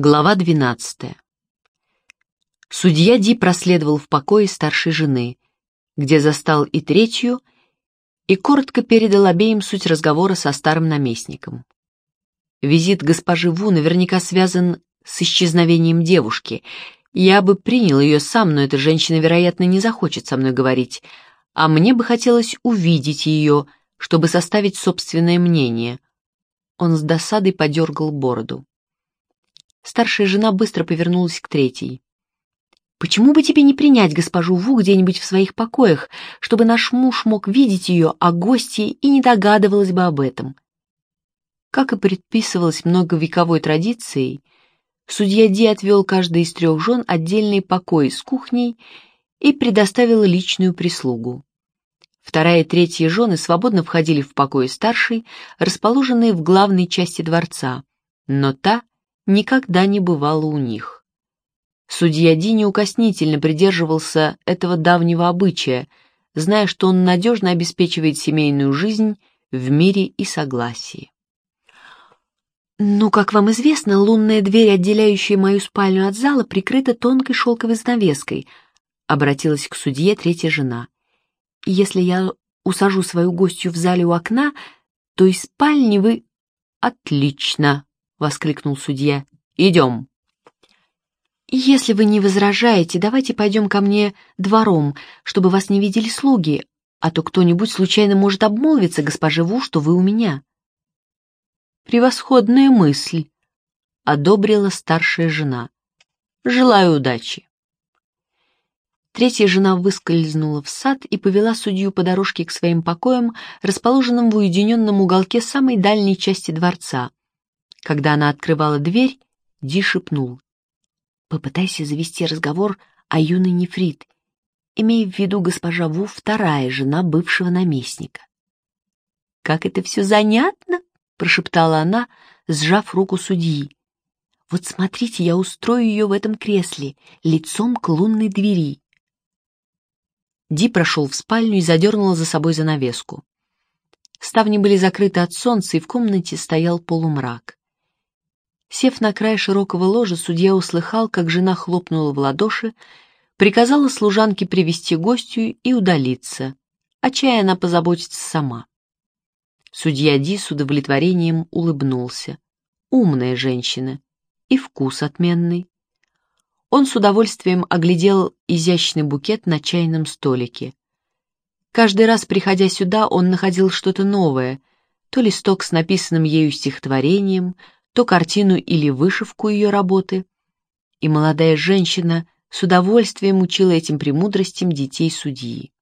Глава 12. Судья Ди проследовал в покое старшей жены, где застал и третью, и коротко передал обеим суть разговора со старым наместником. Визит госпожи Ву наверняка связан с исчезновением девушки. Я бы принял ее сам, но эта женщина, вероятно, не захочет со мной говорить, а мне бы хотелось увидеть ее, чтобы составить собственное мнение. Он с досадой подергал бороду. Старшая жена быстро повернулась к третьей. «Почему бы тебе не принять госпожу Ву где-нибудь в своих покоях, чтобы наш муж мог видеть ее, а гости и не догадывалась бы об этом?» Как и предписывалось многовековой традицией, судья Ди отвел каждой из трех жен отдельный покой с кухней и предоставил личную прислугу. Вторая и третья жены свободно входили в покои старшей, расположенные в главной части дворца, но та никогда не бывало у них. Судья Ди неукоснительно придерживался этого давнего обычая, зная, что он надежно обеспечивает семейную жизнь в мире и согласии. «Ну, как вам известно, лунная дверь, отделяющая мою спальню от зала, прикрыта тонкой шелковой занавеской», — обратилась к судье третья жена. «Если я усажу свою гостью в зале у окна, то из спальни вы...» «Отлично!» — воскликнул судья. «Идем». «Если вы не возражаете, давайте пойдем ко мне двором, чтобы вас не видели слуги, а то кто-нибудь случайно может обмолвиться госпоже Ву, что вы у меня». «Превосходная мысль», — одобрила старшая жена. «Желаю удачи». Третья жена выскользнула в сад и повела судью по дорожке к своим покоям, расположенным в уединенном уголке самой дальней части дворца, когда она открывала дверь, Ди шепнул. «Попытайся завести разговор о юной нефрит, имея в виду госпожа Ву, вторая жена бывшего наместника». «Как это все занятно!» — прошептала она, сжав руку судьи. «Вот смотрите, я устрою ее в этом кресле, лицом к лунной двери». Ди прошел в спальню и задернул за собой занавеску. Ставни были закрыты от солнца, и в комнате стоял полумрак. Сев на край широкого ложа, судья услыхал, как жена хлопнула в ладоши, приказала служанке привести гостью и удалиться, а чая она позаботится сама. Судья Ди с удовлетворением улыбнулся. Умная женщина и вкус отменный. Он с удовольствием оглядел изящный букет на чайном столике. Каждый раз, приходя сюда, он находил что-то новое, то листок с написанным ею стихотворением, то картину или вышивку ее работы, и молодая женщина с удовольствием учила этим премудростям детей судьи.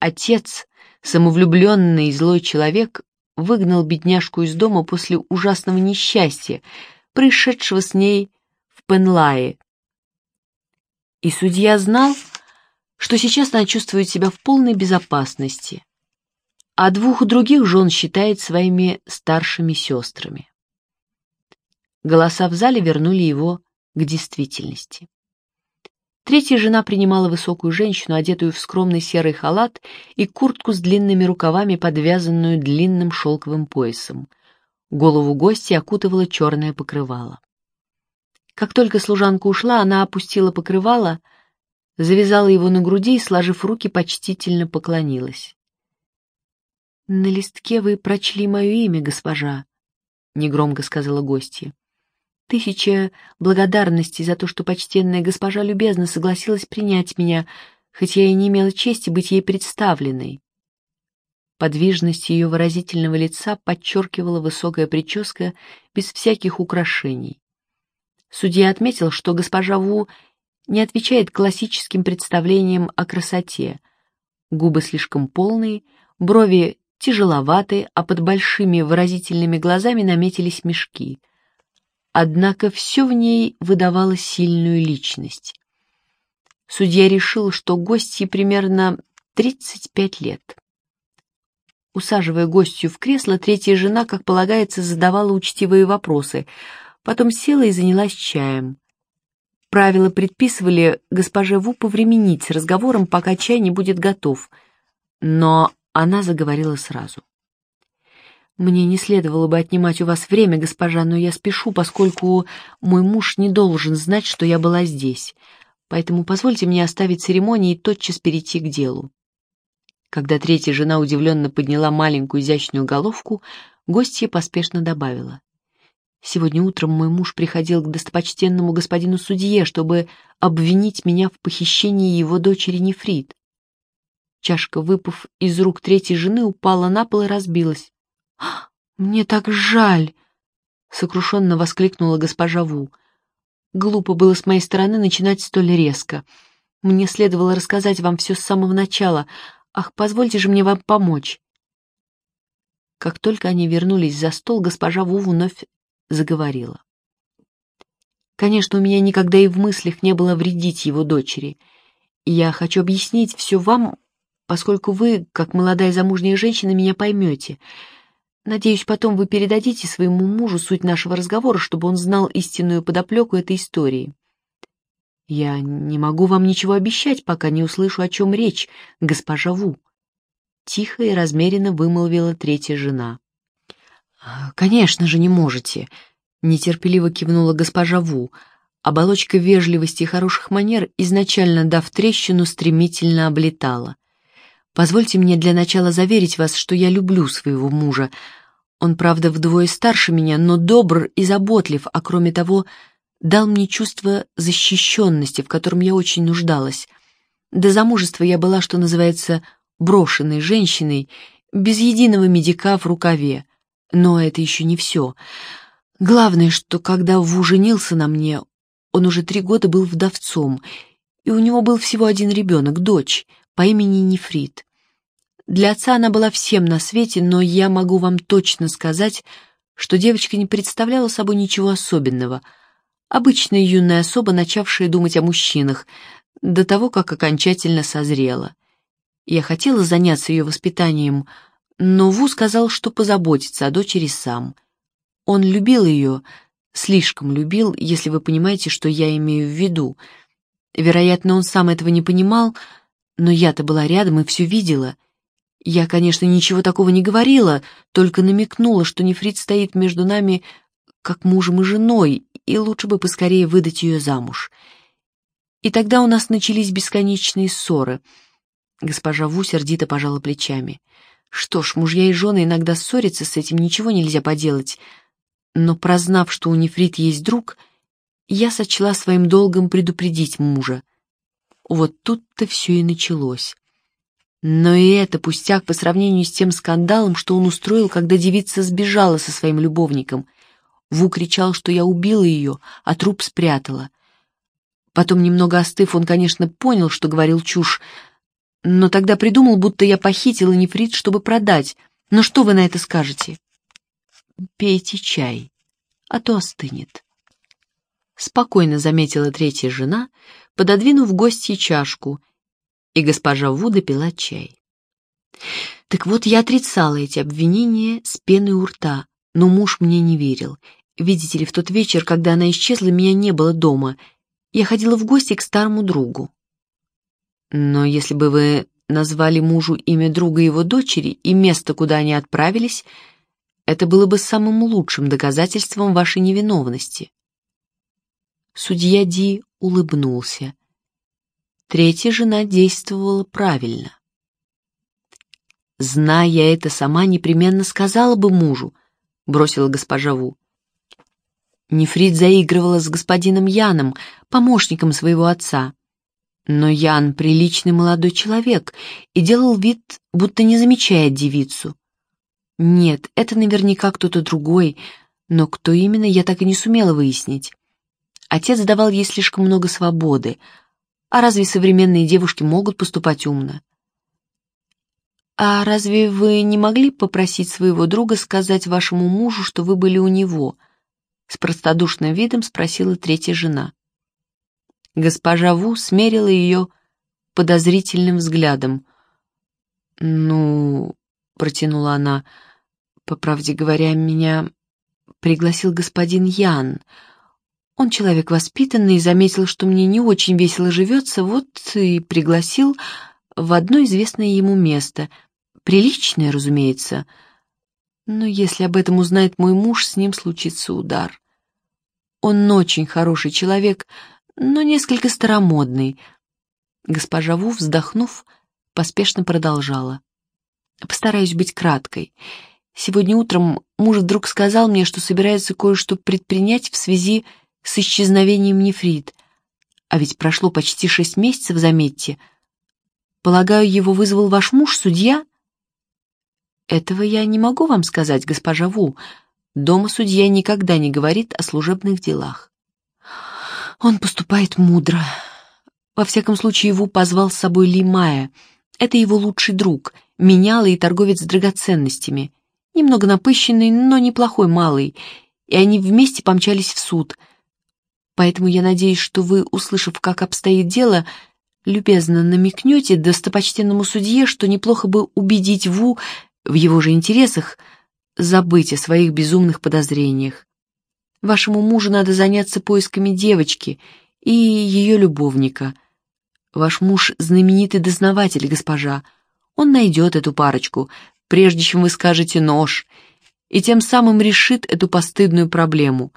Отец, самовлюбленный и злой человек, выгнал бедняжку из дома после ужасного несчастья, происшедшего с ней в Пенлае. И судья знал, что сейчас она чувствует себя в полной безопасности, а двух других жен считает своими старшими сестрами. Голоса в зале вернули его к действительности. Третья жена принимала высокую женщину, одетую в скромный серый халат и куртку с длинными рукавами, подвязанную длинным шелковым поясом. Голову гостя окутывала черное покрывало. Как только служанка ушла, она опустила покрывало, завязала его на груди и, сложив руки, почтительно поклонилась. «На листке вы прочли мое имя, госпожа», — негромко сказала гостья. Тысяча благодарностей за то, что почтенная госпожа любезно согласилась принять меня, хоть я и не имела чести быть ей представленной. Подвижность ее выразительного лица подчеркивала высокая прическа без всяких украшений. Судья отметил, что госпожа Ву не отвечает классическим представлениям о красоте. Губы слишком полные, брови тяжеловаты, а под большими выразительными глазами наметились мешки — Однако все в ней выдавало сильную личность. Судья решил, что гостье примерно 35 лет. Усаживая гостью в кресло, третья жена, как полагается, задавала учтивые вопросы, потом села и занялась чаем. Правила предписывали госпоже Ву повременить с разговором, пока чай не будет готов, но она заговорила сразу. Мне не следовало бы отнимать у вас время, госпожа, но я спешу, поскольку мой муж не должен знать, что я была здесь. Поэтому позвольте мне оставить церемонии и тотчас перейти к делу. Когда третья жена удивленно подняла маленькую изящную головку, гостья поспешно добавила. «Сегодня утром мой муж приходил к достопочтенному господину судье, чтобы обвинить меня в похищении его дочери Нефрит. Чашка, выпав из рук третьей жены, упала на пол и разбилась. «Мне так жаль!» — сокрушенно воскликнула госпожа Ву. «Глупо было с моей стороны начинать столь резко. Мне следовало рассказать вам все с самого начала. Ах, позвольте же мне вам помочь!» Как только они вернулись за стол, госпожа Ву вновь заговорила. «Конечно, у меня никогда и в мыслях не было вредить его дочери. я хочу объяснить все вам, поскольку вы, как молодая замужняя женщина, меня поймете. Надеюсь, потом вы передадите своему мужу суть нашего разговора, чтобы он знал истинную подоплеку этой истории. Я не могу вам ничего обещать, пока не услышу, о чем речь, госпожа Ву. Тихо и размеренно вымолвила третья жена. «А, «Конечно же не можете», — нетерпеливо кивнула госпожа Ву. Оболочка вежливости и хороших манер, изначально дав трещину, стремительно облетала. Позвольте мне для начала заверить вас, что я люблю своего мужа. Он, правда, вдвое старше меня, но добр и заботлив, а кроме того, дал мне чувство защищенности, в котором я очень нуждалась. До замужества я была, что называется, брошенной женщиной, без единого медика в рукаве. Но это еще не все. Главное, что когда Ву женился на мне, он уже три года был вдовцом, и у него был всего один ребенок, дочь — по имени Нефрит. Для отца она была всем на свете, но я могу вам точно сказать, что девочка не представляла собой ничего особенного. Обычная юная особа, начавшая думать о мужчинах, до того, как окончательно созрела. Я хотела заняться ее воспитанием, но Ву сказал, что позаботится о дочери сам. Он любил ее, слишком любил, если вы понимаете, что я имею в виду. Вероятно, он сам этого не понимал, но я-то была рядом и все видела. Я, конечно, ничего такого не говорила, только намекнула, что нефрит стоит между нами как мужем и женой, и лучше бы поскорее выдать ее замуж. И тогда у нас начались бесконечные ссоры. Госпожа Ву сердито пожала плечами. Что ж, мужья и жены иногда ссорятся, с этим ничего нельзя поделать. Но прознав, что у нефрит есть друг, я сочла своим долгом предупредить мужа. Вот тут-то все и началось. Но и это пустяк по сравнению с тем скандалом, что он устроил, когда девица сбежала со своим любовником. Ву кричал, что я убила ее, а труп спрятала. Потом, немного остыв, он, конечно, понял, что говорил чушь, но тогда придумал, будто я похитила нефрит, чтобы продать. Но что вы на это скажете? Пейте чай, а то остынет. Спокойно заметила третья жена — пододвинув гостье чашку, и госпожа Ву допила чай. Так вот, я отрицала эти обвинения с пеной у рта, но муж мне не верил. Видите ли, в тот вечер, когда она исчезла, меня не было дома. Я ходила в гости к старому другу. Но если бы вы назвали мужу имя друга его дочери и место, куда они отправились, это было бы самым лучшим доказательством вашей невиновности. Судья Ди улыбнулся. Третья жена действовала правильно. «Зная это, сама непременно сказала бы мужу», — бросила госпожа Ву. Нефрит заигрывала с господином Яном, помощником своего отца. Но Ян — приличный молодой человек и делал вид, будто не замечает девицу. Нет, это наверняка кто-то другой, но кто именно, я так и не сумела выяснить. Отец давал ей слишком много свободы. А разве современные девушки могут поступать умно? «А разве вы не могли попросить своего друга сказать вашему мужу, что вы были у него?» С простодушным видом спросила третья жена. Госпожа Ву смерила ее подозрительным взглядом. «Ну...» — протянула она. «По правде говоря, меня пригласил господин Ян. Он человек воспитанный, заметил, что мне не очень весело живется, вот и пригласил в одно известное ему место. Приличное, разумеется. Но если об этом узнает мой муж, с ним случится удар. Он очень хороший человек, но несколько старомодный. Госпожа Ву, вздохнув, поспешно продолжала. Постараюсь быть краткой. Сегодня утром муж вдруг сказал мне, что собирается кое-что предпринять в связи с исчезновением нефрит. А ведь прошло почти шесть месяцев, заметьте. Полагаю, его вызвал ваш муж, судья? Этого я не могу вам сказать, госпожа Ву. Дома судья никогда не говорит о служебных делах. Он поступает мудро. Во всяком случае, Ву позвал с собой Ли Мая. Это его лучший друг, менялый и торговец драгоценностями. Немного напыщенный, но неплохой малый. И они вместе помчались в суд. Поэтому я надеюсь, что вы, услышав, как обстоит дело, любезно намекнете достопочтенному судье, что неплохо бы убедить Ву в его же интересах забыть о своих безумных подозрениях. Вашему мужу надо заняться поисками девочки и ее любовника. Ваш муж — знаменитый дознаватель, госпожа. Он найдет эту парочку, прежде чем вы скажете «нож», и тем самым решит эту постыдную проблему.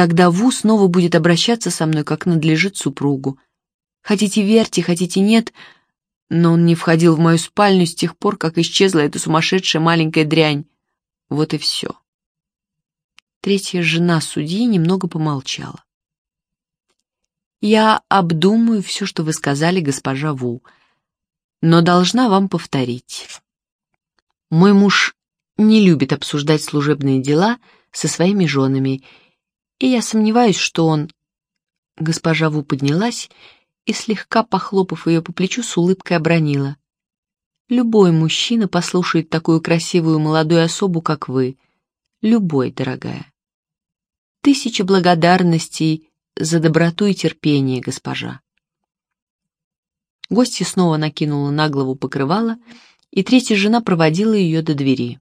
Тогда Ву снова будет обращаться со мной, как надлежит супругу. Хотите верьте, хотите нет — но он не входил в мою спальню с тех пор, как исчезла эта сумасшедшая маленькая дрянь. Вот и все. Третья жена судьи немного помолчала. «Я обдумаю все, что вы сказали, госпожа Ву, но должна вам повторить. Мой муж не любит обсуждать служебные дела со своими женами, и я сомневаюсь, что он...» Госпожа Ву поднялась и, слегка похлопав ее по плечу, с улыбкой обронила. «Любой мужчина послушает такую красивую молодую особу, как вы. Любой, дорогая. Тысяча благодарностей за доброту и терпение, госпожа». Гостья снова накинула на голову покрывало, и третья жена проводила ее до двери.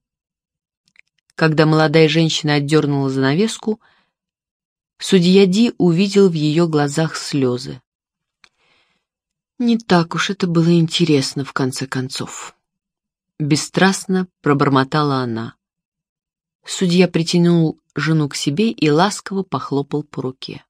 Когда молодая женщина отдернула занавеску, судья Ди увидел в ее глазах слезы. Не так уж это было интересно, в конце концов. Бесстрастно пробормотала она. Судья притянул жену к себе и ласково похлопал по руке.